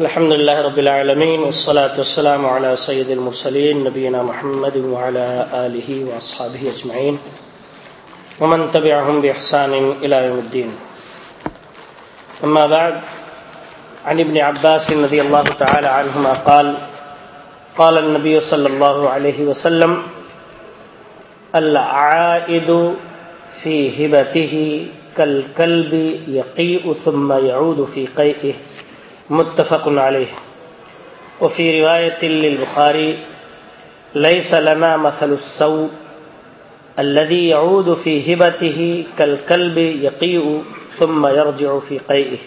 الحمد لله رب العالمين والصلاة والسلام على سيد المرسلين نبينا محمد وعلى آله وأصحابه أجمعين ومن تبعهم بإحسان إلى يوم الدين أما بعد، عن ابن عباس رضي الله تعالى عنهما قال قال النبي صلى الله عليه وسلم، العائد في هبته كالكلب يقيء ثم يعود في قيئه متفق عليه وفي رواية للبخاري ليس لنا مثل السوء الذي يعود في هبته كالكلب يقيء ثم يرجع في قيئه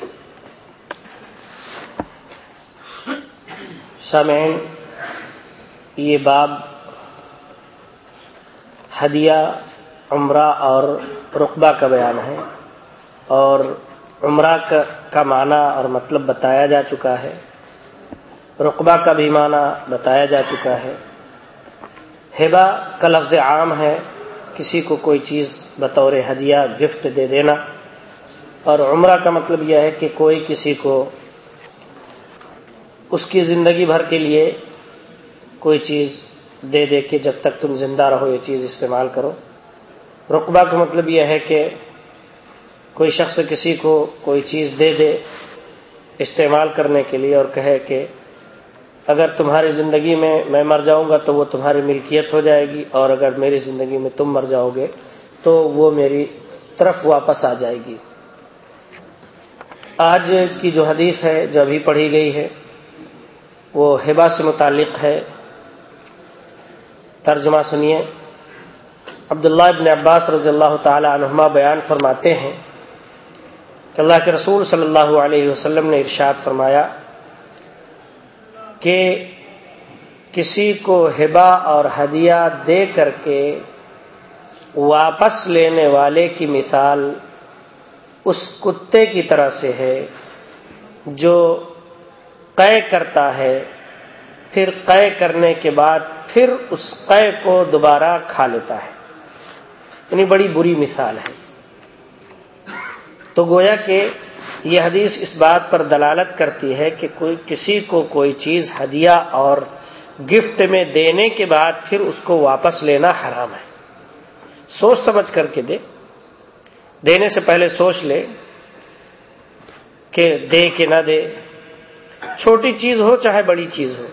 سامعین، یہ باب ہدیہ، عمرہ اور رقبہ کا بیان ہے اور عمرہ کا معنی اور مطلب بتایا جا چکا ہے۔ رقبہ کا بھی معنی بتایا جا چکا ہے۔ ہیبا کا لفظ عام ہے، کسی کو کوئی چیز بطور ہدیہ، گفٹ دے دینا۔ اور عمرہ کا مطلب یہ ہے کہ کوئی کسی کو اس کی زندگی بھر کے لیے کوئی چیز دے دے کے جب تک تم زندہ رہو، یہ چیز استعمال کرو۔ رقبہ کا مطلب یہ ہے کہ کوئی شخص کسی کو کوئی چیز دے دے استعمال کرنے کے لیے اور کہے کہ اگر تمہاری زندگی میں میں مر جاؤں گا تو وہ تمہاری ملکیت ہو جائے گی اور اگر میری زندگی میں تم مر جاؤ گے تو وہ میری طرف واپس آ جائے گی۔ آج کی جو حدیث ہے، جو ابھی پڑھی گئی ہے، وہ ہبا سے متعلق ہے۔ ترجمہ سنیے۔ عبداللہ ابن عباس رضی اللہ تعالی عنہما بیان فرماتے ہیں کہ اللہ کے رسول صلی اللہ علیہ وسلم نے ارشاد فرمایا کہ کسی کو ہبا اور ہدیہ دے کر کے واپس لینے والے کی مثال اس کتے کی طرح سے ہے جو قے کرتا ہے، پھر قے کرنے کے بعد پھر اس قے کو دوبارہ کھا لیتا ہے۔ یعنی بڑی بری مثال ہے۔ تو گویا کہ یہ حدیث اس بات پر دلالت کرتی ہے کہ کوئی کسی کو کوئی چیز ہدیہ اور گفٹ میں دینے کے بعد پھر اس کو واپس لینا حرام ہے۔ سوچ سمجھ کر کے دے۔ دینے سے پہلے سوچ لے کہ دے کہ نہ دے۔ چھوٹی چیز ہو چاہے بڑی چیز ہو۔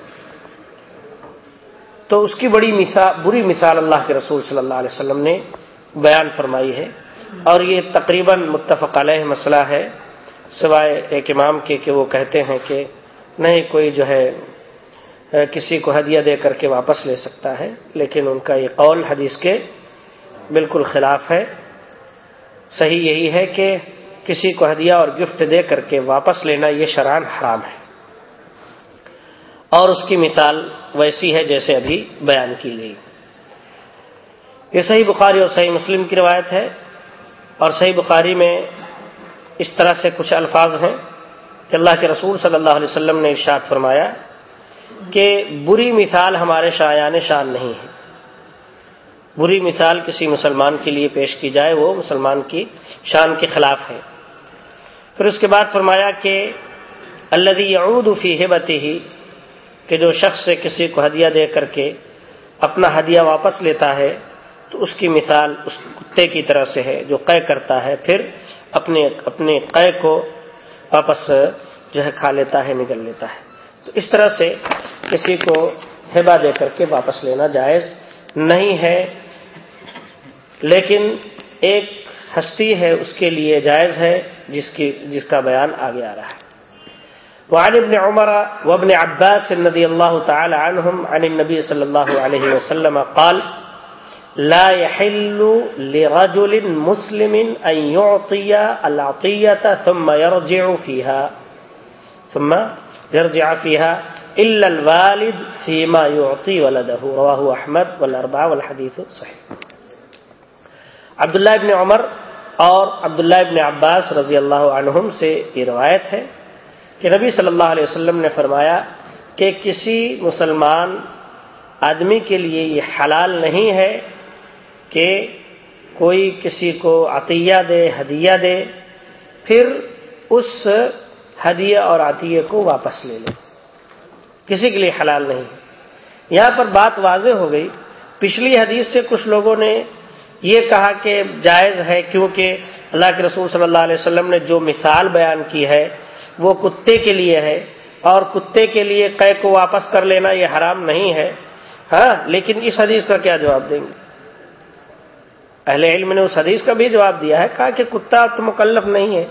تو اس کی بڑی مثال، بری مثال اللہ کے رسول صلی اللہ علیہ وسلم نے بیان فرمائی ہے۔ اور یہ تقریباً متفق علیہ مسئلہ ہے، سوائے ایک امام کے کہ وہ کہتے ہیں کہ نہیں کوئی جو ہے، کسی کو ہدیہ دے کر کے واپس لے سکتا ہے، لیکن ان کا یہ قول حدیث کے بالکل خلاف ہے۔ صحیح یہی ہے کہ کسی کو ہدیہ اور گفٹ دے کر کے واپس لینا یہ شران حرام ہے۔ اور اس کی مثال ویسی ہے جیسے ابھی بیان کی گئی۔ یہ صحیح بخاری اور صحیح مسلم کی روایت ہے۔ اور صحیح بخاری میں اس طرح سے کچھ الفاظ ہیں کہ اللہ کے رسول صلی اللہ علیہ وسلم نے ارشاد فرمایا کہ بری مثال ہمارے شایان شان نہیں ہے۔ بری مثال کسی مسلمان کے لیے پیش کی جائے، وہ مسلمان کی شان کے خلاف ہے۔ پھر اس کے بعد فرمایا کہ اللہ یعود فی ہبتی ہی کہ جو شخص سے کسی کو ہدیہ دے کر کے اپنا ہدیہ واپس لیتا ہے تو اس کی مثال اس کتے کی طرح سے ہے جو قے کرتا ہے، پھر اپنے اپنے قے کو واپس جو ہے کھا لیتا ہے، نگل لیتا ہے۔ تو اس طرح سے کسی کو ہیبا دے کر کے واپس لینا جائز نہیں ہے، لیکن ایک ہستی ہے اس کے لیے جائز ہے، جس کی جس کا بیان آگے آ رہا ہے۔ وعن ابن عمر وابن عباس رضي الله تعالى عنهم عن النبي صلى الله عليه وسلم قال لا يحل لرجل مسلم ان يعطي العطيه ثم يرجع فيها، ثم يرجع فيها الا الوالد فيما يعطي ولده. رواه احمد والاربعه والحديث صحيح. عبداللہ ابن عمر اور عبداللہ ابن عباس رضی اللہ عنہم سے یہ روایت ہے کہ نبی صلی اللہ علیہ وسلم نے فرمایا کہ کسی مسلمان آدمی کے لیے یہ حلال نہیں ہے کہ کوئی کسی کو عطیہ دے، ہدیہ دے، پھر اس ہدیہ اور عطیے کو واپس لے لے۔ کسی کے لیے حلال نہیں۔ یہاں پر بات واضح ہو گئی۔ پچھلی حدیث سے کچھ لوگوں نے یہ کہا کہ جائز ہے کیونکہ اللہ کے رسول صلی اللہ علیہ وسلم نے جو مثال بیان کی ہے وہ کتے کے لیے ہے اور کتے کے لیے قے کو واپس کر لینا یہ حرام نہیں ہے۔ ہاں لیکن اس حدیث کا کیا جواب دیں گے؟ اہل علم نے اس حدیث کا بھی جواب دیا ہے، کہا کہ کتا تو مکلف نہیں ہے۔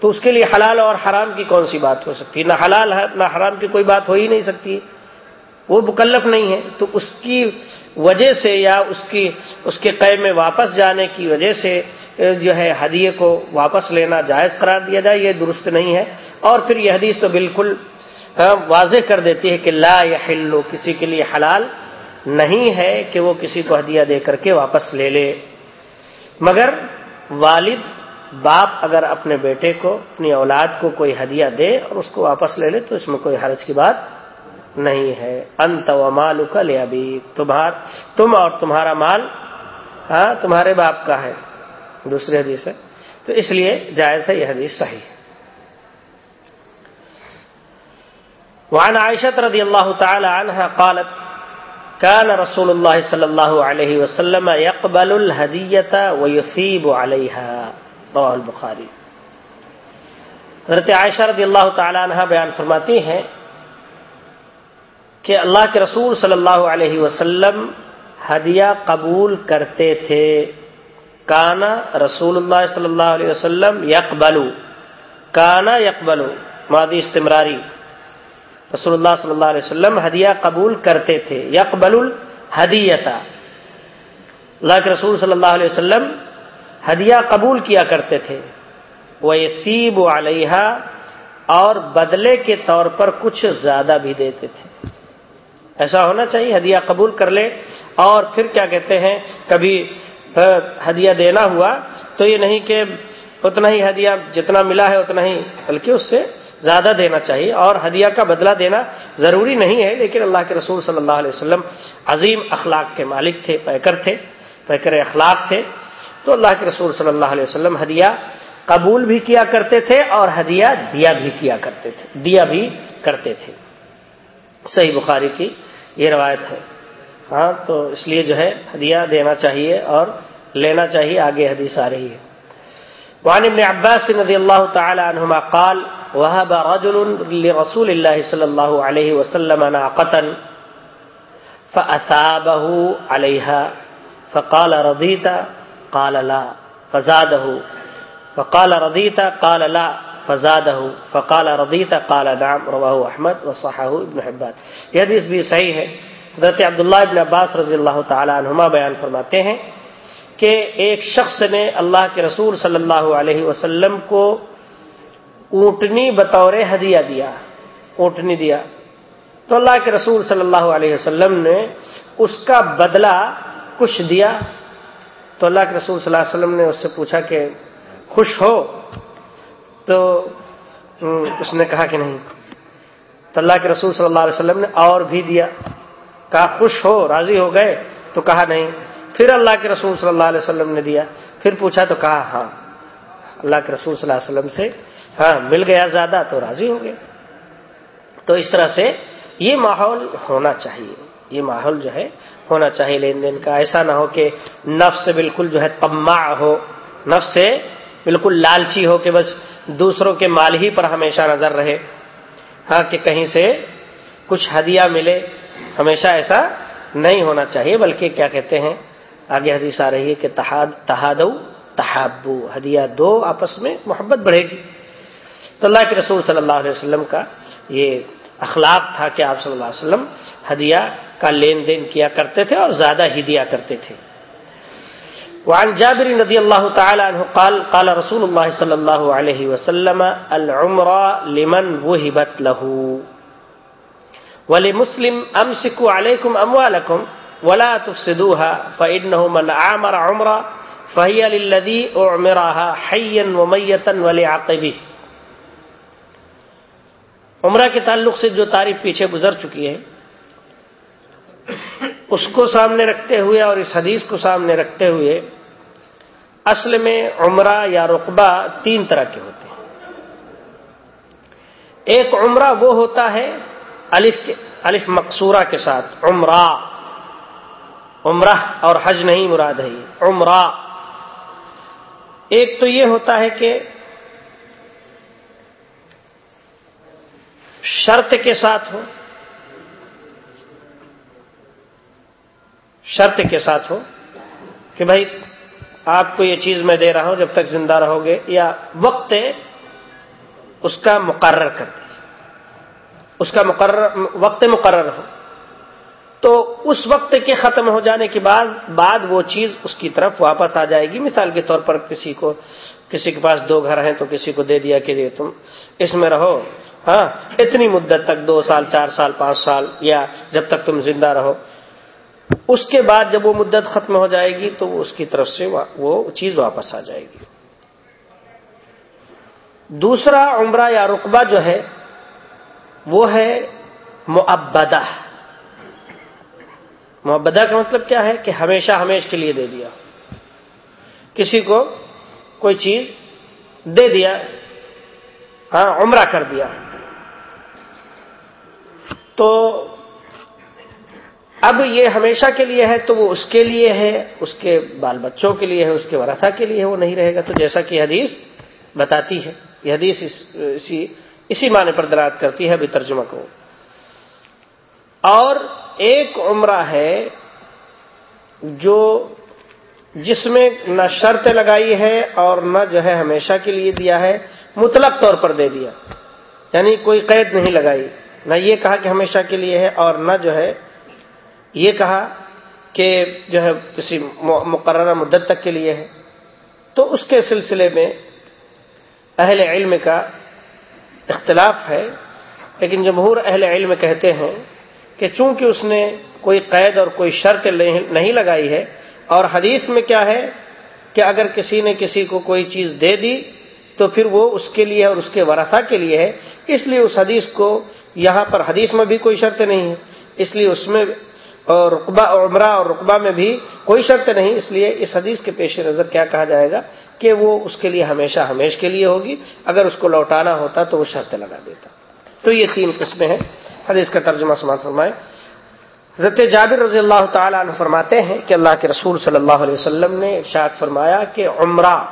تو اس کے لیے حلال اور حرام کی کون سی بات ہو سکتی ہے؟ نہ حلال ہے، نہ حرام کی کوئی بات ہو ہی نہیں سکتی۔ وہ مکلف نہیں ہے۔ تو اس کی وجہ سے یا اس کی، اس کے قید میں واپس جانے کی وجہ سے جو ہے، ہدیے کو واپس لینا جائز قرار دیا جائے، یہ درست نہیں ہے۔ اور پھر یہ حدیث تو بالکل واضح کر دیتی ہے کہ لا یا ہلو کسی کے لیے حلال نہیں ہے کہ وہ کسی کو ہدیہ دے کر کے واپس لے لے۔ مگر والد باپ اگر اپنے بیٹے کو، اپنی اولاد کو کوئی ہدیہ دے اور اس کو واپس لے لے تو اس میں کوئی حرج کی بات نہیں ہے۔ انت و مال کا لے ابھی تمہار، تم اور تمہارا مال ہاں تمہارے باپ کا ہے۔ دوسری حدیث ہے۔ تو اس لیے جائز ہے یہ حدیث صحیح ہے۔ وعن عائشة رضي الله تعالى عنها قالت كان رسول الله صلى الله عليه وسلم يقبل الهدية ويثيب عليها. رواه البخاري. حضرت عائشہ رضی اللہ تعالی عنہ بیان فرماتی ہیں کہ اللہ کے رسول صلی اللہ علیہ وسلم ہدیہ قبول کرتے تھے. کانا رسول اللہ صلی اللہ علیہ وسلم یکبلو کانا یکبلو مادی استمراری. رسول اللہ صلی اللہ علیہ وسلم ہدیہ قبول کرتے تھے. یکبل الحدیتا اللہ کے رسول صلی اللہ علیہ وسلم ہدیہ قبول کیا کرتے تھے. وہ سیب علیہ اور بدلے کے طور پر کچھ زیادہ بھی دیتے تھے. ایسا ہونا چاہیے ہدیہ قبول کر لے. اور پھر کیا کہتے ہیں؟ کبھی ہدیہ دینا ہوا تو یہ نہیں کہ اتنا ہی ہدیہ جتنا ملا ہے اتنا ہی، بلکہ اس سے زیادہ دینا چاہیے اور ہدیہ کا بدلہ دینا ضروری نہیں ہے، لیکن اللہ کے رسول صلی اللہ علیہ وسلم عظیم اخلاق کے مالک تھے، پیکر تھے، پیکر اخلاق تھے۔ تو اللہ کے رسول صلی اللہ علیہ وسلم ہدیہ قبول بھی کیا کرتے تھے اور ہدیہ دیا بھی کیا کرتے تھے، دیا بھی کرتے تھے۔ صحیح بخاری کی یہ روایت ہے۔ ہاں تو اس لیے جو ہے ہدیہ دینا چاہیے اور لینا چاہیے، آگے حدیث آ رہی ہے۔ وعن ابن عباس رضی اللہ تعالی عنہما قال وهب رجل لرسول الله صلى الله عليه وسلم ناقة فأثابه عليها فقال رضيت قال لا فزاده فقال رضيت قال لا فزاده فقال رضيت قال نعم، رواه احمد وصححه ابن حبان۔ یہ حدیث بھی صحیح ہے۔ حضرت عبداللہ ابن عباس رضی اللہ تعالی عنہما بیان فرماتے ہیں کہ ایک شخص نے اللہ کے رسول صلی اللہ علیہ وسلم کو اونٹنی بطور ہدیہ دیا، اونٹنی دیا۔ تو اللہ کے رسول صلی اللہ علیہ وسلم نے اس کا بدلہ کچھ دیا۔ تو اللہ کے رسول صلی اللہ علیہ وسلم نے اس سے پوچھا کہ خوش ہو؟ تو اس نے کہا کہ نہیں۔ تو اللہ کے رسول صلی اللہ علیہ وسلم نے اور بھی دیا۔ کہا، خوش ہو؟ راضی ہو گئے؟ تو کہا نہیں۔ پھر اللہ کے رسول صلی اللہ علیہ وسلم نے دیا۔ پھر پوچھا تو کہا ہاں۔ اللہ کے رسول صلی اللہ علیہ وسلم سے ہاں مل گیا زیادہ تو راضی ہو گئے تو اس طرح سے یہ ماحول ہونا چاہیے۔ یہ ماحول جو ہے، ہونا چاہیے لین دین کا۔ ایسا نہ ہو کہ نفس بالکل جو ہے تما ہو، نفس سے بالکل لالچی ہو کہ بس دوسروں کے مال ہی پر ہمیشہ نظر رہے۔ ہاں کہ کہیں سے کچھ ہدیہ ملے۔ ہمیشہ ایسا نہیں ہونا چاہیے، بلکہ کیا کہتے ہیں؟ آگے حدیث آ رہی ہے کہ تحادو تحابو۔ ہدیہ دو آپس میں محبت بڑھے گی۔ تو اللہ کے رسول صلی اللہ علیہ وسلم کا یہ اخلاق تھا کہ آپ صلی اللہ علیہ وسلم ہدیہ کا لین دین کیا کرتے تھے اور زیادہ ہی دیا کرتے تھے۔ وعن جابر رضی اللہ تعالی عنہ قال قال رسول اللہ صلی اللہ علیہ وسلم العمرہ لمن وہبت له ولمسلم امسكوا عليكم اموالكم ولا تفسدوها فانه من عامر عمرہ فهي للذي اعمرها حيا وميتا ولعقبه عمرہ کے تعلق سے جو تعریف پیچھے گزر چکی ہے، اس کو سامنے رکھتے ہوئے اور اس حدیث کو سامنے رکھتے ہوئے، اصل میں عمرہ یا رقبہ تین طرح کے ہوتے ہیں۔ ایک عمرہ وہ ہوتا ہے، الف کے، الف مقصورہ کے ساتھ، عمرہ۔ عمرہ اور حج نہیں مراد ہے یہ، عمرہ۔ ایک تو یہ ہوتا ہے کہ شرط کے ساتھ ہو۔ شرط کے ساتھ ہو کہ بھائی آپ کو یہ چیز میں دے رہا ہوں جب تک زندہ رہو گے یا وقت اس کا مقرر کر دیں اس کا مقرر، وقت مقرر ہو۔ تو اس وقت کے ختم ہو جانے کے بعد بعد وہ چیز اس کی طرف واپس آ جائے گی۔ مثال کے طور پر کسی کو، کسی کے پاس دو گھر ہیں تو کسی کو دے دیا کہ تم اس میں رہو۔ ہاں اتنی مدت تک، دو سال، چار سال، پانچ سال، یا جب تک تم زندہ رہو۔ اس کے بعد جب وہ مدت ختم ہو جائے گی، تو اس کی طرف سے وہ چیز واپس آ جائے گی۔ دوسرا عمرہ یا رقبہ جو ہے، وہ ہے معبدہ۔ معبدہ کا مطلب کیا ہے؟ کہ ہمیشہ ہمیش کے لیے دے دیا۔ کسی کو کوئی چیز دے دیا ہاں عمرہ کر دیا۔ تو اب یہ ہمیشہ کے لیے ہے تو وہ اس کے لیے ہے، اس کے بال بچوں کے لیے ہے، اس کے ورثہ کے لیے ہے، وہ نہیں رہے گا۔ تو جیسا کہ حدیث بتاتی ہے، یہ حدیث اسی اسی معنی پر دراد کرتی ہے، ابھی ترجمہ کو اور ایک عمرہ ہے جو جس میں نہ شرط لگائی ہے اور نہ جو ہے ہمیشہ کے لیے دیا ہے، مطلق طور پر دے دیا۔ یعنی کوئی قید نہیں لگائی۔ نہ یہ کہا کہ ہمیشہ کے لیے ہے اور نہ جو ہے یہ کہا کہ جو ہے کسی مقررہ مدت تک کے لیے ہے۔ تو اس کے سلسلے میں اہل علم کا اختلاف ہے، لیکن جمہور اہل علم کہتے ہیں کہ چونکہ اس نے کوئی قید اور کوئی شرط نہیں لگائی ہے، اور حدیث میں کیا ہے کہ اگر کسی نے کسی کو کوئی چیز دے دی تو پھر وہ اس کے لیے اور اس کے ورثہ کے لیے ہے، اس لیے اس حدیث کو یہاں پر حدیث میں بھی کوئی شرط نہیں ہے، اس لیے اس میں اور رقبہ عمرہ اور رقبہ میں بھی کوئی شرط نہیں، اس لیے اس حدیث کے پیش نظر کیا کہا جائے گا کہ وہ اس کے لیے ہمیشہ ہمیش کے لیے ہوگی، اگر اس کو لوٹانا ہوتا تو وہ شرط لگا دیتا۔ تو یہ تین قسمیں ہیں۔ حدیث کا ترجمہ سماعت فرمائے حضرت جابر رضی اللہ تعالی عنہ فرماتے ہیں کہ اللہ کے رسول صلی اللہ علیہ وسلم نے ارشاد فرمایا کہ عمرہ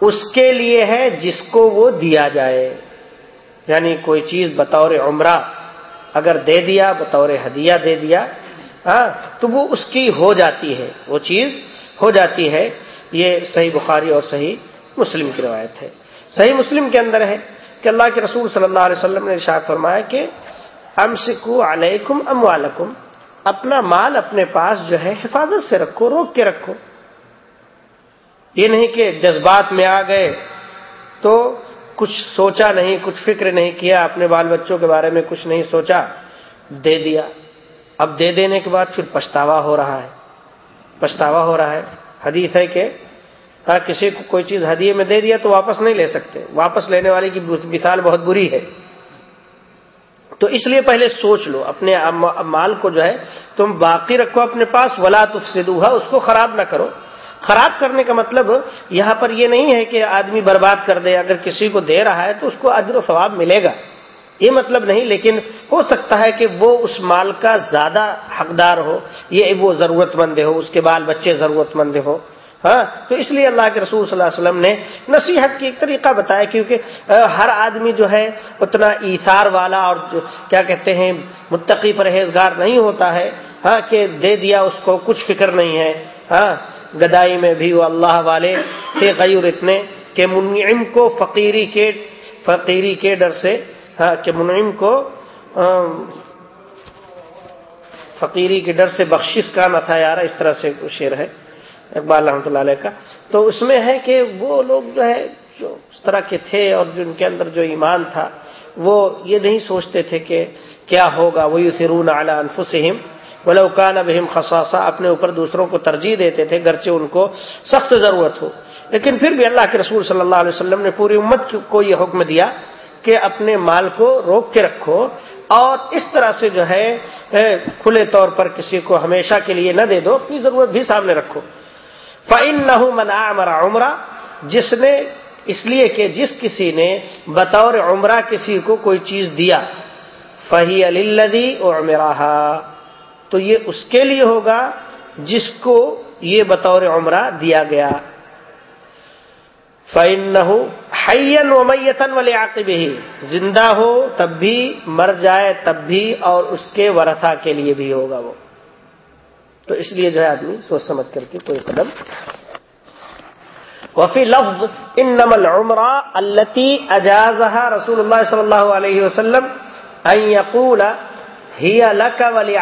اس کے لیے ہے جس کو وہ دیا جائے۔ یعنی کوئی چیز بطور عمرہ اگر دے دیا، بطور ہدیہ دے دیا ہاں تو وہ اس کی ہو جاتی ہے، وہ چیز ہو جاتی ہے۔ یہ صحیح بخاری اور صحیح مسلم کی روایت ہے۔ صحیح مسلم کے اندر ہے کہ اللہ کے رسول صلی اللہ علیہ وسلم نے ارشاد فرمایا کہ ام سکو علیکم ام اپنا مال اپنے پاس جو ہے حفاظت سے رکھو، روک کے رکھو۔ یہ نہیں کہ جذبات میں آ گئے تو کچھ سوچا نہیں، کچھ فکر نہیں کیا، اپنے بال بچوں کے بارے میں کچھ نہیں سوچا، دے دیا۔ اب دے دینے کے بعد پھر پچھتاوا ہو رہا ہے۔ پچھتاوا ہو رہا ہے۔ حدیث ہے کہ کسی کو کوئی چیز ہدیے میں دے دیا تو واپس نہیں لے سکتے۔ واپس لینے والے کی مثال بہت بری ہے۔ تو اس لیے پہلے سوچ لو، اپنے مال کو جو ہے تم باقی رکھو اپنے پاس، ولا تفسدوها، اس کو خراب نہ کرو۔ خراب کرنے کا مطلب یہاں پر یہ نہیں ہے کہ آدمی برباد کر دے، اگر کسی کو دے رہا ہے تو اس کو اجر و ثواب ملے گا۔ یہ مطلب نہیں، لیکن ہو سکتا ہے کہ وہ اس مال کا زیادہ حقدار ہو، یہ وہ ضرورت مند ہو، اس کے بال بچے ضرورت مند ہو۔ ہاں تو اس لیے اللہ کے رسول صلی اللہ علیہ وسلم نے نصیحت کی، ایک طریقہ بتایا، کیونکہ ہر آدمی جو ہے، اتنا ایثار والا اور کیا کہتے ہیں، متقی پرہیزگار نہیں ہوتا ہے۔ ہاں کہ دے دیا اس کو، کچھ فکر نہیں ہے۔ ہاں گدائی میں بھی وہ اللہ والے تھے غیر اتنے کہ منعم کو فقیری کے فقیری کے ڈر سے ہاں کہ منعم کو فقیری کے ڈر سے بخشش کا نہ تھا یار اس طرح سے شعر ہے، اقبال رحمۃ اللہ علیہ کا۔ تو اس میں ہے کہ وہ لوگ جو ہے، جو اس طرح کے تھے اور جن کے اندر جو ایمان تھا، وہ یہ نہیں سوچتے تھے کہ کیا ہوگا وہ یوسرون اعلیٰ انفسم ولوکان ابہم خصاصہ اپنے اوپر دوسروں کو ترجیح دیتے تھے، گرچہ ان کو سخت ضرورت ہو۔ لیکن پھر بھی اللہ کے رسول صلی اللہ علیہ وسلم نے پوری امت کو یہ حکم دیا کہ اپنے مال کو روک کے رکھو اور اس طرح سے جو ہے کھلے طور پر کسی کو ہمیشہ کے لیے نہ دے دو، اپنی ضرورت بھی سامنے رکھو۔ فعن نہ منا مرا عمرہ جس نے اس لیے کہ جس کسی نے بطور عمرہ کسی کو کوئی چیز دیا فہی علی اور تو یہ اس کے لیے ہوگا جس کو یہ بطور عمرہ دیا گیا۔ فعن حین و میتن والے عاقب ہی زندہ ہو تب بھی، مر جائے تب بھی، اور اس کے ورثا کے لیے بھی ہوگا وہ۔ تو اس لیے جو ہے آدمی سوچ سمجھ کر کے کوئی قدم۔ وفی لفظ ان نمل عمرہ التی اجازہ رسول اللہ صلی اللہ علیہ وسلم یقول ہی الک ولی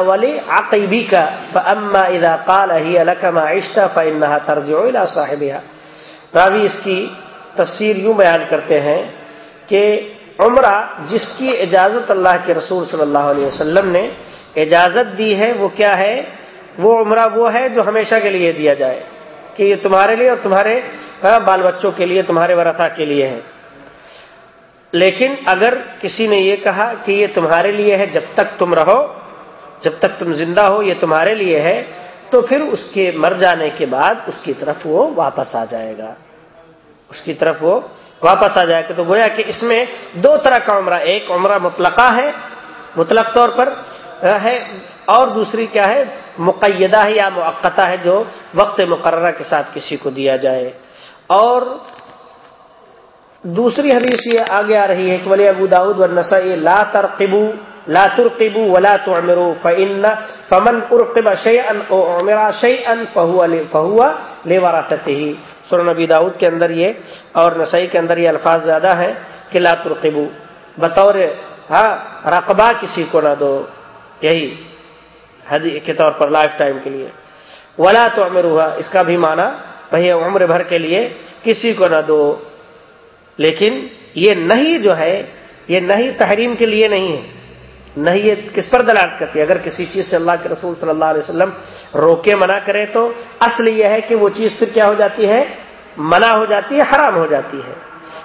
ولی عقیبی کا فاما اذا قال ہی الک ما عشت فانها ترجع الى صاحبها راوی اس کی تفسیر یوں بیان کرتے ہیں کہ عمرہ جس کی اجازت اللہ کے رسول صلی اللہ علیہ وسلم نے اجازت دی ہے وہ کیا ہے وہ عمرہ وہ ہے جو ہمیشہ کے لیے دیا جائے کہ یہ تمہارے لیے اور تمہارے بال بچوں کے لیے تمہارے ورثا کے لیے ہے لیکن اگر کسی نے یہ کہا کہ یہ تمہارے لیے ہے جب تک تم رہو، جب تک تم زندہ ہو، یہ تمہارے لیے ہے، تو پھر اس کے مر جانے کے بعد اس کی طرف وہ واپس آ جائے گا۔ اس کی طرف وہ واپس آ جائے گا۔ تو گویا کہ اس میں دو طرح کا عمرہ، ایک عمرہ مطلقہ ہے، مطلق طور پر ہے، اور دوسری کیا ہے، مقیدہ ہے یا موقع ہے، جو وقت مقررہ کے ساتھ کسی کو دیا جائے۔ اور دوسری حدیث یہ آگے آ رہی ہے کہ ولی ابو داود و نسا لا ترقبو لا ترقبو ولا تعمرو، فإن فمن ارقب شيئا او عمر شيئا فهو فهو لوراثته سورہ نبی داؤد کے اندر یہ اور نسائی کے اندر یہ الفاظ زیادہ ہیں کہ لا ترقبو۔ بطور ہاں رقبہ کسی کو نہ دو۔ یہی حدی کے طور پر لائف ٹائم کے لیے۔ ولا تو اس کا بھی مانا بھائی عمر بھر کے لیے کسی کو نہ دو۔ لیکن یہ نہیں جو ہے، یہ نہیں تحریم کے لیے نہیں ہے۔ نہیں یہ کس پر دلالت کرتی ہے؟ اگر کسی چیز سے اللہ کے رسول صلی اللہ علیہ وسلم روکے، منع کرے تو اصل یہ ہے کہ وہ چیز پھر کیا ہو جاتی ہے؟ منع ہو جاتی ہے، حرام ہو جاتی ہے۔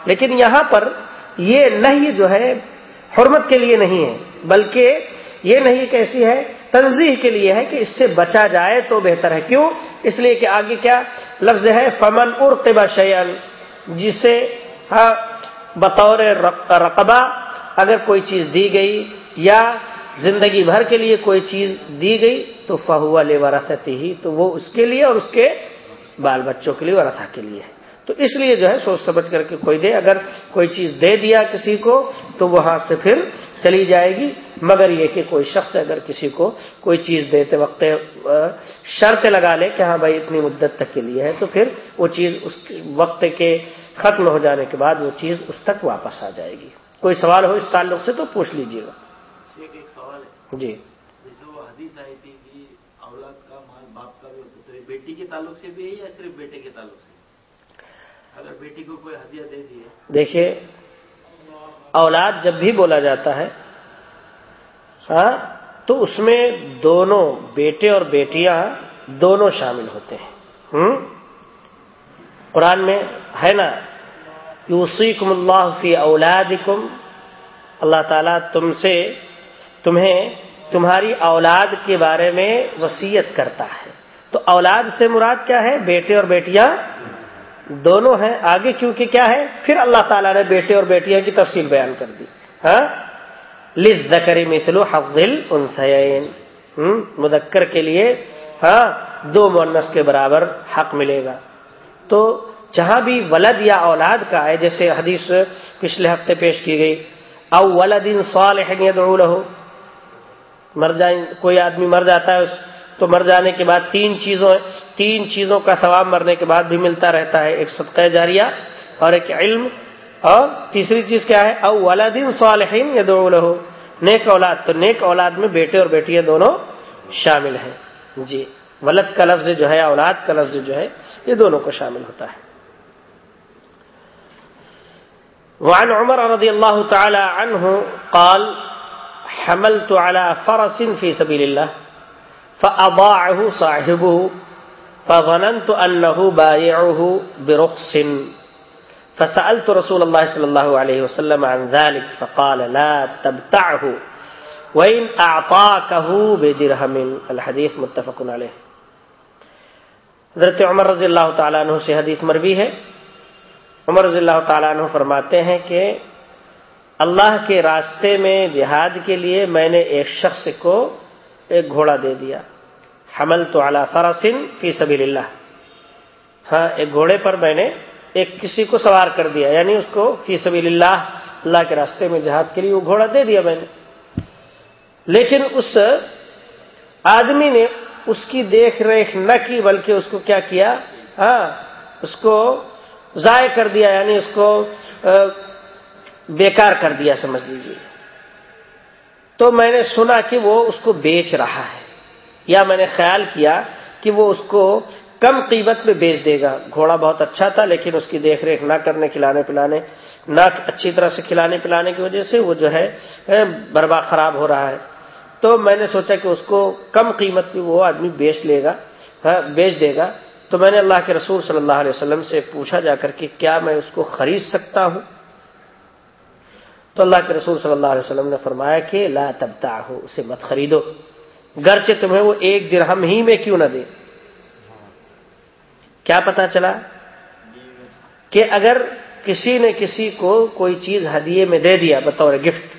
لیکن یہاں پر یہ نہیں جو ہے حرمت کے لیے نہیں ہے، بلکہ یہ نہیں کیسی ہے تنظیح کے لیے ہے کہ اس سے بچا جائے تو بہتر ہے۔ کیوں؟ اس لیے کہ آگے کیا لفظ ہے؟ فمن ار قبا جسے ہاں بطور رقبہ اگر کوئی چیز دی گئی یا زندگی بھر کے لیے کوئی چیز دی گئی تو فہوا لے ورثتی ہی تو وہ اس کے لیے اور اس کے بال بچوں کے لیے ورثہ کے لیے ہے۔ تو اس لیے جو ہے سوچ سمجھ کر کے کوئی دے اگر کوئی چیز دے دیا کسی کو تو وہاں سے پھر چلی جائے گی۔ مگر یہ کہ کوئی شخص اگر کسی کو کوئی چیز دیتے وقت شرط لگا لے کہ ہاں بھائی اتنی مدت تک کے لیے ہے تو پھر وہ چیز اس وقت کے ختم ہو جانے کے بعد وہ چیز اس تک واپس آ جائے گی۔ کوئی سوال ہو اس تعلق سے تو پوچھ لیجیے گا۔ جی۔ حدیث آئی تھی کہ اولاد کا مال باپ کا بھی بیٹی کے تعلق سے بھی ہے یا صرف بیٹے کے تعلق سے؟ اگر بیٹی کو کوئی ہدیہ دے دیے۔ دیکھیے، اولاد جب بھی بولا جاتا ہے ہاں تو اس میں دونوں بیٹے اور بیٹیاں دونوں شامل ہوتے ہیں۔ ہم؟ قرآن میں ہے نا یوسیکم اللہ فی اولادکم، اللہ تعالیٰ تم سے تمہیں تمہاری اولاد کے بارے میں وسیعت کرتا ہے۔ تو اولاد سے مراد کیا ہے؟ بیٹے اور بیٹیاں دونوں ہیں، آگے کیونکہ کیا ہے؟ پھر اللہ تعالیٰ نے بیٹے اور بیٹیاں کی تفصیل بیان کر دی۔ ہاں؟ لز زکری مثلو حفظل انسین مدکر کے لیے ہاں؟ دو مونس کے برابر حق ملے گا۔ تو جہاں بھی ولد یا اولاد کا ہے، جیسے حدیث پچھلے ہفتے پیش کی گئی، او ولد ان صالح یدعو له مر جائیں، کوئی آدمی مر جاتا ہے اس، تو مر جانے کے بعد تین چیزوں تین چیزوں کا ثواب مرنے کے بعد بھی ملتا رہتا ہے، ایک صدقہ جاریہ اور ایک علم، اور تیسری چیز کیا ہے؟ او والدین صالحین یا دو نیک اولاد، تو نیک اولاد میں بیٹے اور بیٹیاں دونوں شامل ہیں۔ جی ولد کا لفظ جو ہے، اولاد کا لفظ جو ہے، یہ دونوں کو شامل ہوتا ہے۔ وعن عمر رضی اللہ تعالی عنہ قال، حملت على فرس في سبيل الله فأضاعه صاحبه فظننت أنه بايعه برخص. فسألت رسول الله صلى الله عليه وسلم عن ذلك، فقال لا تبتعه، وإن أعطاكه بدرهم. الحديث متفق عليه حضرت عمر رضی اللہ تعالیٰ عنہ سے حدیث مروی ہے۔ عمر رضی اللہ تعالیٰ عنہ فرماتے ہیں کہ اللہ کے راستے میں جہاد کے لیے میں نے ایک شخص کو ایک گھوڑا دے دیا۔ حمل تو اعلی فراسن فی سبیل اللہ ہاں ایک گھوڑے پر میں نے ایک کسی کو سوار کر دیا یعنی اس کو فی سبیل اللہ اللہ کے راستے میں جہاد کے لیے وہ گھوڑا دے دیا میں نے۔ لیکن اس آدمی نے اس کی دیکھ ریکھ نہ کی، بلکہ اس کو کیا کیا؟ ہاں اس کو ضائع کر دیا یعنی اس کو بیکار کر دیا، سمجھ لیجیے تو میں نے سنا کہ وہ اس کو بیچ رہا ہے۔ یا میں نے خیال کیا کہ وہ اس کو کم قیمت میں بیچ دے گا۔ گھوڑا بہت اچھا تھا، لیکن اس کی دیکھ ریکھ نہ کرنے، کھلانے پلانے، نہ اچھی طرح سے کھلانے پلانے کی وجہ سے وہ جو ہے برباد خراب ہو رہا ہے۔ تو میں نے سوچا کہ اس کو کم قیمت پہ وہ آدمی بیچ لے گا ہاں، بیچ دے گا۔ تو میں نے اللہ کے رسول صلی اللہ علیہ وسلم سے پوچھا جا کر کہ کیا میں اس کو خرید سکتا ہوں؟ تو اللہ کے رسول صلی اللہ علیہ وسلم نے فرمایا کہ لا تبتا ہو اسے مت خریدو۔ گرچہ تمہیں وہ ایک درہم ہی میں کیوں نہ دے۔ کیا پتا چلا؟ کہ اگر کسی نے کسی کو کوئی چیز ہدیے میں دے دیا بطور گفٹ،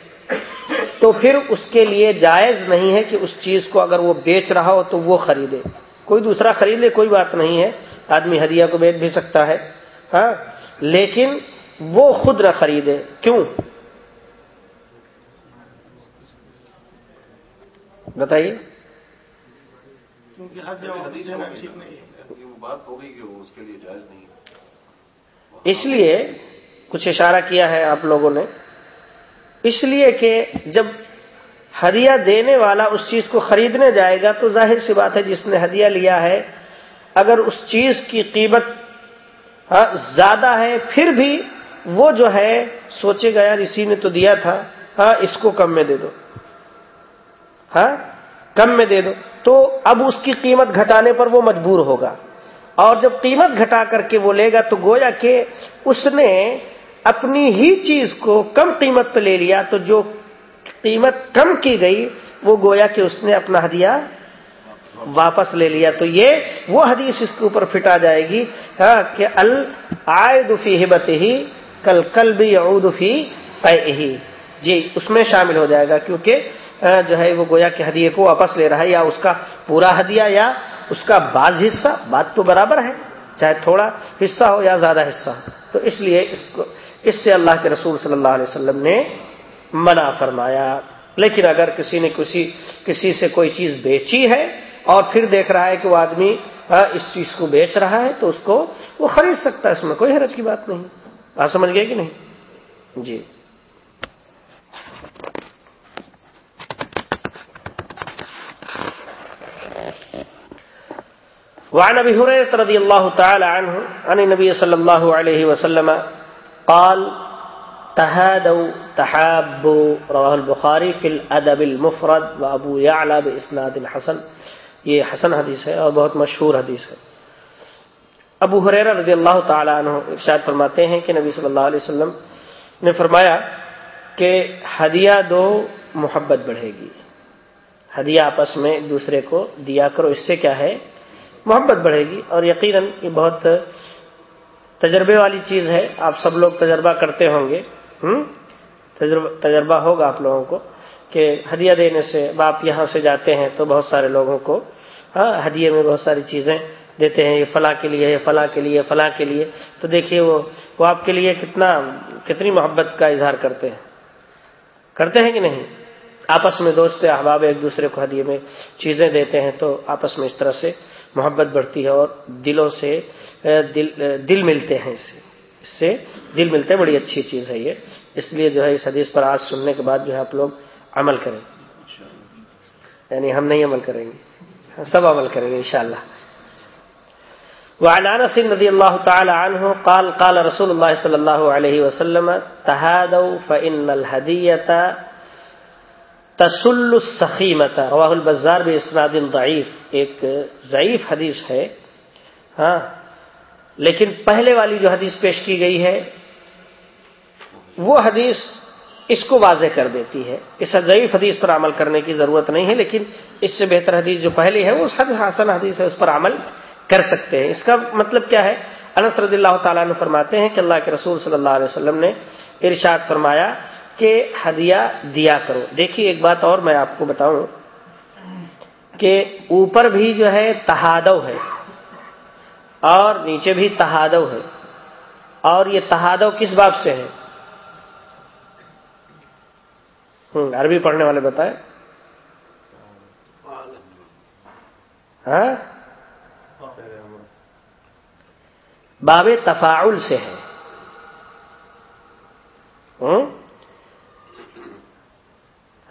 تو پھر اس کے لیے جائز نہیں ہے کہ اس چیز کو اگر وہ بیچ رہا ہو تو وہ خریدے۔ کوئی دوسرا خرید لے، کوئی بات نہیں ہے۔ آدمی ہدیہ کو بیچ بھی سکتا ہے۔ ہاں؟ لیکن وہ خود نہ خریدے۔ کیوں؟ بتائیے۔ اس لیے کچھ اشارہ کیا ہے آپ لوگوں نے۔ اس لیے کہ جب ہدیہ دینے والا اس چیز کو خریدنے جائے گا تو ظاہر سی بات ہے جس نے ہدیہ لیا ہے اگر اس چیز کی قیمت ہاں، زیادہ ہے پھر بھی وہ جو ہے سوچے گا یار اسی نے تو دیا تھا ہاں اس کو کم میں دے دو۔ ہاں؟ کم میں دے دو، تو اب اس کی قیمت گھٹانے پر وہ مجبور ہوگا۔ اور جب قیمت گھٹا کر کے وہ لے گا، تو گویا کہ اس نے اپنی ہی چیز کو کم قیمت پہ لے لیا، تو جو قیمت کم کی گئی، وہ گویا کہ اس نے اپنا ہدیہ واپس لے لیا۔ تو یہ وہ حدیث اس کے اوپر فٹا جائے گی ہاں کہ الفی ہبت ہی کل کل بھی اودفی ہی جی اس میں شامل ہو جائے گا، کیونکہ جو ہے، وہ گویا کے ہدیے کو واپس لے رہا ہے، یا اس کا پورا ہدیہ یا اس کا بعض حصہ، بات تو برابر ہے، چاہے تھوڑا حصہ ہو یا زیادہ حصہ ہو۔ تو اس لیے اس کو، اس سے اللہ کے رسول صلی اللہ علیہ وسلم نے منع فرمایا۔ لیکن اگر کسی نے کسی کسی سے کوئی چیز بیچی ہے اور پھر دیکھ رہا ہے کہ وہ آدمی اس چیز کو بیچ رہا ہے، تو اس کو وہ خرید سکتا ہے، اس میں کوئی حرج کی بات نہیں۔ آپ سمجھ گئے کہ نہیں؟ جی۔ وعن ابي هريره رضي الله تعالى عنه عن النبي صلى الله عليه وسلم قال تهادوا تحابوا رواه البخاري في الادب المفرد وابو يعلى باسناد حسن یہ حسن حدیث ہے اور بہت مشہور حدیث ہے ابو حریرہ رضی اللہ تعالی عنہ ارشاد فرماتے ہیں کہ نبی صلی اللہ علیہ وسلم نے فرمایا کہ ہدیہ دو محبت بڑھے گی ہدیہ آپس میں ایک دوسرے کو دیا کرو اس سے کیا ہے محبت بڑھے گی اور یقیناً یہ بہت تجربے والی چیز ہے۔ آپ سب لوگ تجربہ کرتے ہوں گے۔ تجربہ ہوگا آپ لوگوں کو کہ ہدیہ دینے سے آپ یہاں سے جاتے ہیں تو بہت سارے لوگوں کو ہاں، ہدیے میں بہت ساری چیزیں دیتے ہیں، یہ فلاں کے لیے، یہ فلاں کے لیے، فلاں کے لیے۔ تو دیکھیے وہ وہ آپ کے لیے کتنا، کتنی محبت کا اظہار کرتے ہیں۔ کرتے ہیں کہ نہیں؟ آپس میں دوست احباب ایک دوسرے کو ہدیے میں چیزیں دیتے ہیں تو آپس میں اس طرح سے محبت بڑھتی ہے اور دلوں سے دل دل ملتے ہیں اس سے۔ اس سے دل ملتے ہیں، بڑی اچھی چیز ہے یہ۔ اس لیے جو ہے اس حدیث پر آج سننے کے بعد جو ہے آپ لوگ عمل کریں۔ یعنی ہم نہیں عمل کریں گے۔ ہاں، سب عمل کریں گے انشاءاللہ۔ وعن انس رضي الله تعالى عنه قال قال رسول الله صلى الله عليه وسلم تهادوا فإن الهدية تسل السخيمة رواه البزار بإسناد ضعيف ایک ضعیف حدیث ہے ہاں لیکن پہلے والی جو حدیث پیش کی گئی ہے، وہ حدیث اس کو واضح کر دیتی ہے۔ اس ضعیف حدیث پر عمل کرنے کی ضرورت نہیں ہے، لیکن اس سے بہتر حدیث جو پہلی ہے، وہ حد حسن حدیث ہے، اس پر عمل کر سکتے ہیں۔ اس کا مطلب کیا ہے؟ انس رضی اللہ تعالیٰ نے فرماتے ہیں کہ اللہ کے رسول صلی اللہ علیہ وسلم نے ارشاد فرمایا کہ ہدیہ دیا کرو۔ دیکھیے ایک بات اور میں آپ کو بتاؤں کہ اوپر بھی جو ہے تہادو ہے اور نیچے بھی تہادو ہے۔ اور یہ تہادو کس باب سے ہے؟ عربی پڑھنے والے بتائے ہاں؟ باب تفاعل سے ہے۔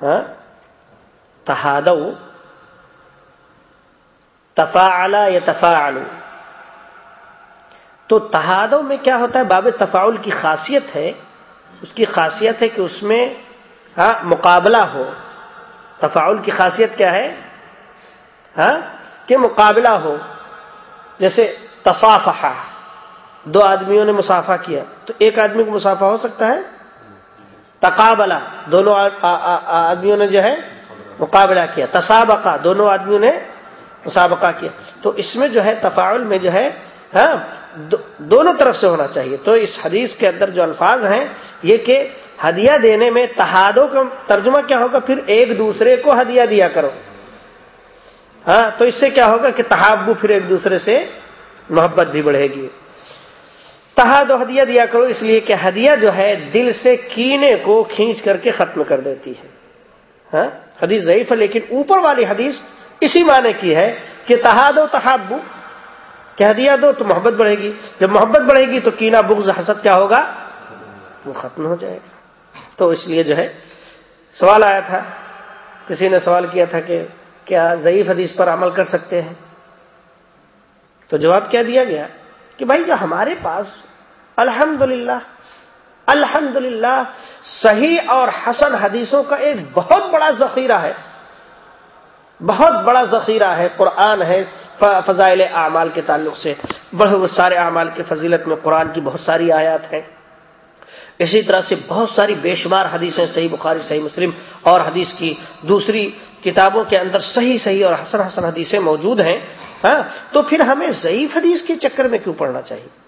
ہاں تہادو تفاعل یا تفاعل تو تہادو میں کیا ہوتا ہے؟ باب تفاعل کی خاصیت ہے، اس کی خاصیت ہے کہ اس میں ہاں مقابلہ ہو۔ تفاعل کی خاصیت کیا ہے؟ ہاں کہ مقابلہ ہو۔ جیسے تصافہ دو آدمیوں نے مسافہ کیا، تو ایک آدمی کو مسافہ ہو سکتا ہے؟ تقابلہ، دونوں آدمیوں نے جو ہے مقابلہ کیا تصابقہ دونوں آدمیوں نے مسابقہ کیا۔ تو اس میں جو ہے تفاعل میں جو ہے ہاں دونوں طرف سے ہونا چاہیے۔ تو اس حدیث کے اندر جو الفاظ ہیں، یہ کہ ہدیہ دینے میں تحادوں کا ترجمہ کیا ہوگا، پھر ایک دوسرے کو ہدیہ دیا کرو۔ ہاں تو اس سے کیا ہوگا کہ تحابو پھر ایک دوسرے سے محبت بھی بڑھے گی۔ تحاد و ہدیہ دیا کرو، اس لیے کہ ہدیہ جو ہے دل سے کینے کو کھینچ کر کے ختم کر دیتی ہے۔ ہاں؟ حدیث ضعیف ہے، لیکن اوپر والی حدیث اسی معنی کی ہے کہ تحاد و تحابو کہہ دیا دو تو محبت بڑھے گی۔ جب محبت بڑھے گی تو کینا بغض حسد کیا ہوگا؟ وہ ختم ہو جائے گا۔ تو اس لیے جو ہے، سوال آیا تھا، کسی نے سوال کیا تھا کہ کیا ضعیف حدیث پر عمل کر سکتے ہیں؟ تو جواب کیا دیا گیا کہ بھائی جو ہمارے پاس الحمد للہ الحمد للہ صحیح اور حسن حدیثوں کا ایک بہت بڑا ذخیرہ ہے۔ بہت بڑا ذخیرہ ہے، قرآن ہے فضائل اعمال کے تعلق سے۔ بڑے سارے اعمال کے فضیلت میں قرآن کی بہت ساری آیات ہیں۔ اسی طرح سے بہت ساری بے شمار حدیثیں صحیح بخاری، صحیح مسلم اور حدیث کی دوسری کتابوں کے اندر صحیح صحیح اور حسن حسن حدیثیں موجود ہیں۔ ہاں تو پھر ہمیں ضعیف حدیث کے چکر میں کیوں پڑھنا چاہیے؟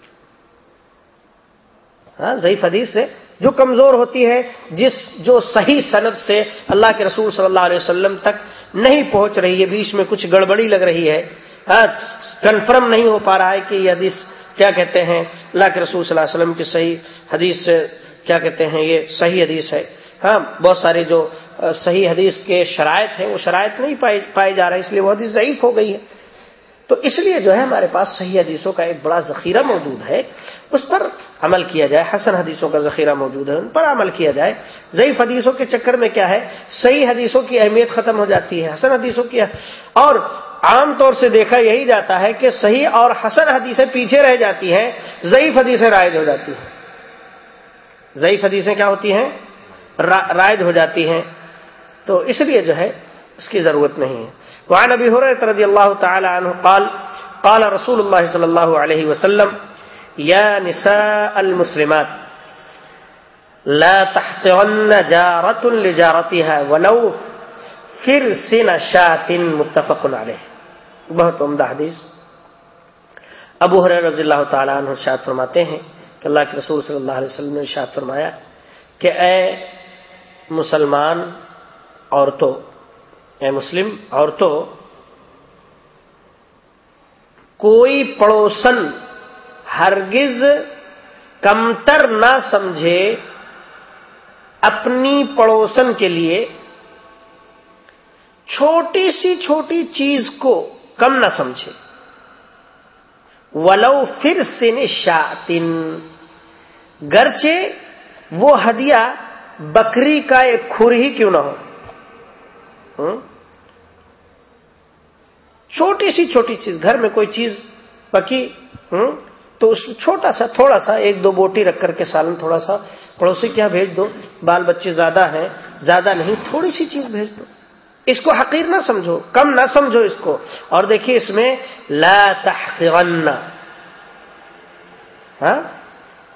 ہاں، ضعیف حدیث سے، جو کمزور ہوتی ہے، جس جو صحیح صنعت سے اللہ کے رسول صلی اللہ علیہ وسلم تک نہیں پہنچ رہی ہے، بیچ میں کچھ گڑبڑی لگ رہی ہے ہاں، کنفرم نہیں ہو پا رہا ہے کہ یہ حدیث کیا کہتے ہیں، اللہ کے رسول صلی اللہ علیہ وسلم کی صحیح حدیث سے کیا کہتے ہیں، یہ صحیح حدیث ہے۔ ہاں بہت سارے جو صحیح حدیث کے شرائط ہیں، وہ شرائط نہیں پائے جا رہے اس لیے وہ حدیث ضعیف ہو گئی ہے۔ تو اس لیے جو ہے ہمارے پاس صحیح حدیثوں کا ایک بڑا ذخیرہ موجود ہے۔ اس پر عمل کیا جائے، حسن حدیثوں کا ذخیرہ موجود ہے، ان پر عمل کیا جائے۔ ضعیف حدیثوں کے چکر میں کیا ہے؟ صحیح حدیثوں کی اہمیت ختم ہو جاتی ہے، حسن حدیثوں کی اور عام طور سے دیکھا یہی جاتا ہے کہ صحیح اور حسن حدیثیں پیچھے رہ جاتی ہیں، ضعیف حدیثیں رائج ہو جاتی ہیں۔ ضعیف حدیثیں کیا ہوتی ہیں؟ رائج ہو جاتی ہیں۔ تو اس لیے جو ہے اس کی ضرورت نہیں ہے۔ وعن ابي هريره رضي الله تعالى عنه قال قال رسول الله صلى الله عليه وسلم يا نساء المسلمات، لا تحقرن جارة لجارتها ولو فرسن شات متفق عليه بہت عمدہ حدیث۔ ابو حریر رضی اللہ تعالیٰ عنہ شاد فرماتے ہیں کہ اللہ کے رسول صلی اللہ علیہ وسلم نے شاد فرمایا کہ اے مسلمان عورتوں اے مسلم عورتوں کوئی پڑوسن ہرگز کمتر نہ سمجھے اپنی پڑوسن کے لیے چھوٹی سی چھوٹی چیز کو کم نہ سمجھے۔ ولو پھر سے نشاتن گرچے وہ ہدیہ بکری کا ایک کھر ہی کیوں نہ ہو۔ چھوٹی سی چھوٹی چیز، گھر میں کوئی چیز پکی، ہوں، تو اس چھوٹا سا، تھوڑا سا، ایک دو بوٹی رکھ کر کے سالن تھوڑا سا پڑوسی کیا بھیج دو، بال بچے زیادہ ہیں، زیادہ نہیں، تھوڑی سی چیز بھیج دو۔ اس کو حقیر نہ سمجھو، کم نہ سمجھو اس کو۔ اور دیکھیے اس میں لا تحقرن ہاں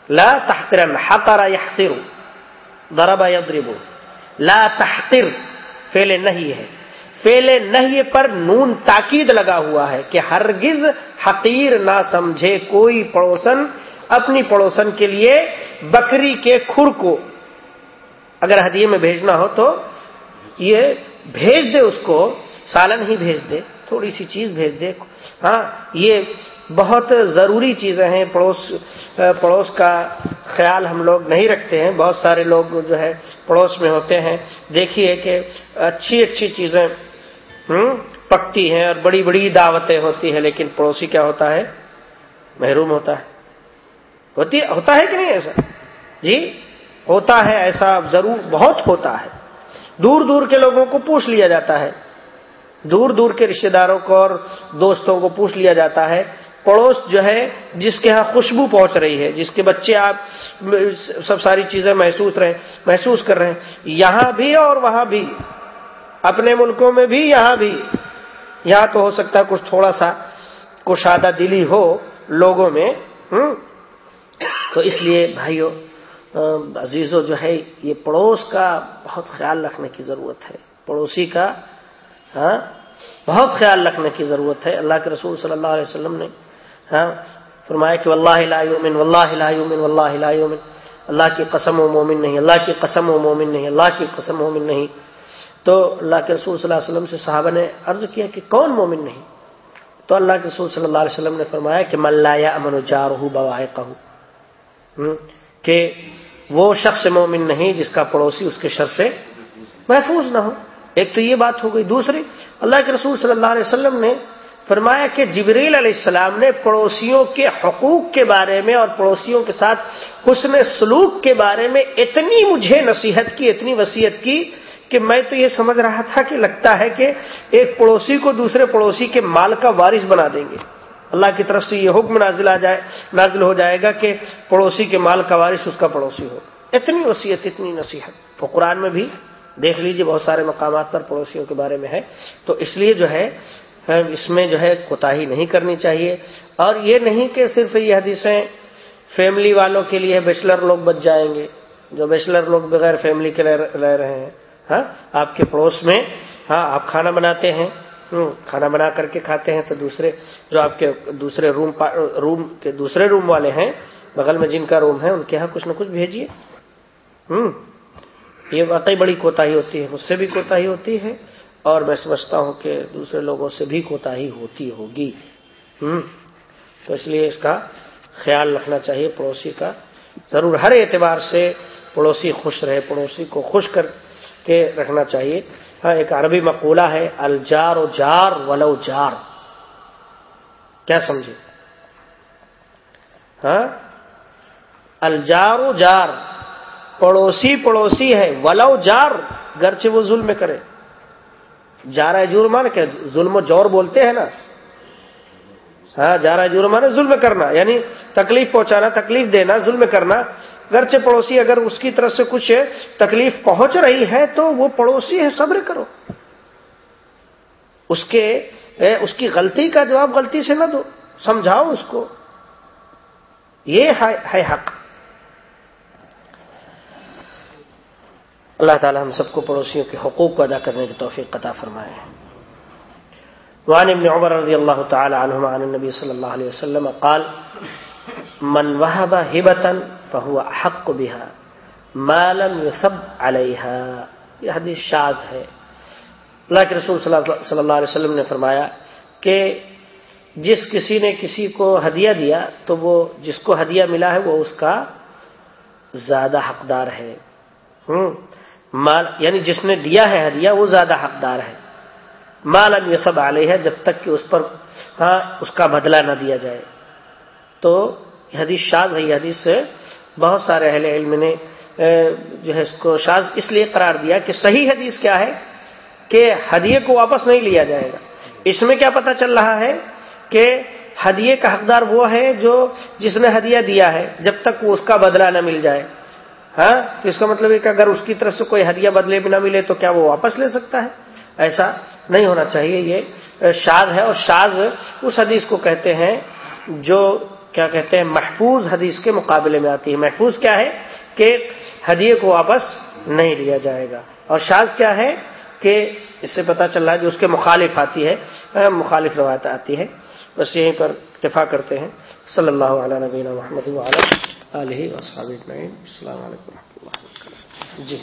لا تحقرن، حقر یحقر، ضرب یضرب، لا تحقر، فعل نہیں ہے۔ فیل نہیں پر نون تاکید لگا ہوا ہے کہ ہرگز حقیر نہ سمجھے کوئی پڑوسن اپنی پڑوسن کے لیے بکری کے کھر کو۔ اگر ہدیے میں بھیجنا ہو تو یہ بھیج دے اس کو، سالن ہی بھیج دے، تھوڑی سی چیز بھیج دے۔ ہاں یہ بہت ضروری چیزیں ہیں، پڑوس پڑوس کا خیال ہم لوگ نہیں رکھتے ہیں۔ بہت سارے لوگ جو ہے پڑوس میں ہوتے ہیں۔ دیکھیے کہ اچھی اچھی چیزیں پکتی ہیں اور بڑی بڑی دعوتیں ہوتی ہیں، لیکن پڑوسی کیا ہوتا ہے؟ محروم ہوتا ہے۔ ہوتی، ہوتا ہے کہ نہیں ایسا؟ جی ہوتا ہے ایسا ضرور بہت ہوتا ہے۔ دور دور کے لوگوں کو پوچھ لیا جاتا ہے۔ دور دور کے رشتے داروں کو اور دوستوں کو پوچھ لیا جاتا ہے۔ پڑوس جو ہے، جس کے ہاں خوشبو پہنچ رہی ہے، جس کے بچے آپ سب ساری چیزیں محسوس رہے، محسوس کر رہے ہیں۔ یہاں بھی اور وہاں بھی، اپنے ملکوں میں بھی یہاں بھی۔ یہاں تو ہو سکتا ہے کچھ تھوڑا سا کشادہ دلی ہو لوگوں میں تو اس لیے بھائیو عزیزو جو ہے، یہ پڑوس کا بہت خیال رکھنے کی ضرورت ہے۔ پڑوسی کا ہاں بہت خیال رکھنے کی ضرورت ہے۔ اللہ کے رسول صلی اللہ علیہ وسلم نے ہاں؟ فرمایا کہ اللہ یومن واللہ یومن واللہ یومن اللہ کی قسم و مومن نہیں، اللہ کی قسم و مومن نہیں، اللہ کی قسم مومن نہیں۔ تو اللہ کے رسول صلی اللہ علیہ وسلم سے صحابہ نے عرض کیا کہ کون مومن نہیں؟ تو اللہ کے رسول صلی اللہ علیہ وسلم نے فرمایا کہ ملا امن و جار ہوں کہ وہ شخص مومن نہیں جس کا پڑوسی اس کے شر سے محفوظ نہ ہو۔ ایک تو یہ بات ہو گئی، دوسری اللہ کے رسول صلی اللہ علیہ وسلم نے فرمایا کہ جبریل علیہ السلام نے پڑوسیوں کے حقوق کے بارے میں اور پڑوسیوں کے ساتھ حسن سلوک کے بارے میں اتنی مجھے نصیحت کی، اتنی وسیعت کی کہ میں تو یہ سمجھ رہا تھا کہ لگتا ہے کہ ایک پڑوسی کو دوسرے پڑوسی کے مال کا وارث بنا دیں گے۔ اللہ کی طرف سے یہ حکم نازل آ جائے، نازل ہو جائے گا کہ پڑوسی کے مال کا وارث اس کا پڑوسی ہو۔ اتنی وسیعت اتنی نصیحت۔ تو قرآن میں بھی دیکھ لیجیے، بہت سارے مقامات پر پڑوسیوں کے بارے میں ہے۔ تو اس لیے جو ہے اس میں جو ہے کوتا نہیں کرنی چاہیے۔ اور یہ نہیں کہ صرف یہ حدیثیں فیملی والوں کے لیے بیچلر لوگ بچ جائیں گے، جو بیچلر لوگ بغیر فیملی کے رہ رہے ہیں۔ ہاں آپ کے پڑوس میں ہاں آپ کھانا بناتے ہیں کھانا بنا کر کے کھاتے ہیں تو دوسرے، جو آپ کے دوسرے روم روم کے دوسرے روم والے ہیں، بغل میں جن کا روم ہے، ان کے یہاں کچھ نہ کچھ بھیجیے۔ ہوں، یہ واقعی بڑی کوتا ہوتی ہے، مجھ سے بھی کوتا ہوتی ہے۔ اور میں سمجھتا ہوں کہ دوسرے لوگوں سے بھی کوتا ہوتی ہوگی۔ ہوں تو اس لیے اس کا خیال رکھنا چاہیے، پڑوسی کا۔ ضرور ہر اعتبار سے پڑوسی خوش رہے، پڑوسی کو خوش کر کے رکھنا چاہیے۔ ہاں ایک عربی مقولہ ہے، الجار و جار ولو جار۔ کیا سمجھے؟ ہاں الجار و جار۔ پڑوسی پڑوسی ہے، ولو جار، گرچہ وہ ظلم کرے۔ جارا جرمان کیا ظلم و جور بولتے ہیں نا۔ ہاں جارا جرمان ظلم کرنا یعنی تکلیف پہنچانا، تکلیف دینا، ظلم کرنا۔ گرچہ پڑوسی اگر اس کی طرف سے کچھ تکلیف پہنچ رہی ہے تو وہ پڑوسی ہے، صبر کرو۔ اس کے اس کی غلطی کا جواب غلطی سے نہ دو، سمجھاؤ اس کو۔ یہ ہے حق۔ اللہ تعالی ہم سب کو پڑوسیوں کے حقوق کو ادا کرنے کی توفیق قطع فرمائے۔ وعن ابن عمر رضی اللہ تعالی عنہما عن النبی صلی اللہ علیہ وسلم قال، من وهب هبه فهو حق بها ما لم يثب عليها یہ حدیث شاد ہے۔ اللہ کے رسول صلی اللہ علیہ وسلم نے فرمایا کہ جس کسی نے کسی کو ہدیہ دیا تو وہ جس کو ہدیہ ملا ہے وہ اس کا زیادہ حقدار ہے۔ ہوں۔ مال یعنی جس نے دیا ہے ہدیہ، وہ زیادہ حقدار ہے۔ مال اب یہ سب آلے ہے جب تک کہ اس پر ہاں اس کا بدلہ نہ دیا جائے۔ تو یہ حدیث شاز ہے، یہ حدیث سے بہت سارے اہل علم نے جو ہے، اس کو شاز اس لیے قرار دیا کہ صحیح حدیث کیا ہے کہ ہدیے کو واپس نہیں لیا جائے گا۔ اس میں کیا پتا چل رہا ہے کہ ہدیے کا حقدار وہ ہے جو جس نے ہدیہ دیا ہے، جب تک وہ اس کا بدلہ نہ مل جائے۔ ہاں؟ تو اس کا مطلب ہے کہ اگر اس کی طرف سے کوئی ہدیہ بدلے بھی نہ ملے تو کیا وہ واپس لے سکتا ہے؟ ایسا نہیں ہونا چاہیے یہ۔ شاد ہے اور شاز اس حدیث کو کہتے ہیں جو کیا کہتے ہیں، محفوظ حدیث کے مقابلے میں آتی ہے۔ محفوظ کیا ہے؟ کہ ہدیے کو واپس نہیں لیا جائے گا۔ اور شاز کیا ہے؟ کہ اس سے پتا چل رہا ہے جو اس کے مخالف آتی ہے مخالف روایت آتی ہے۔ بس یہیں پر اتفاق کرتے ہیں۔ صلی اللہ علیہ نبین محمد علیہ السلام علیکم و رحمۃ اللہ جی۔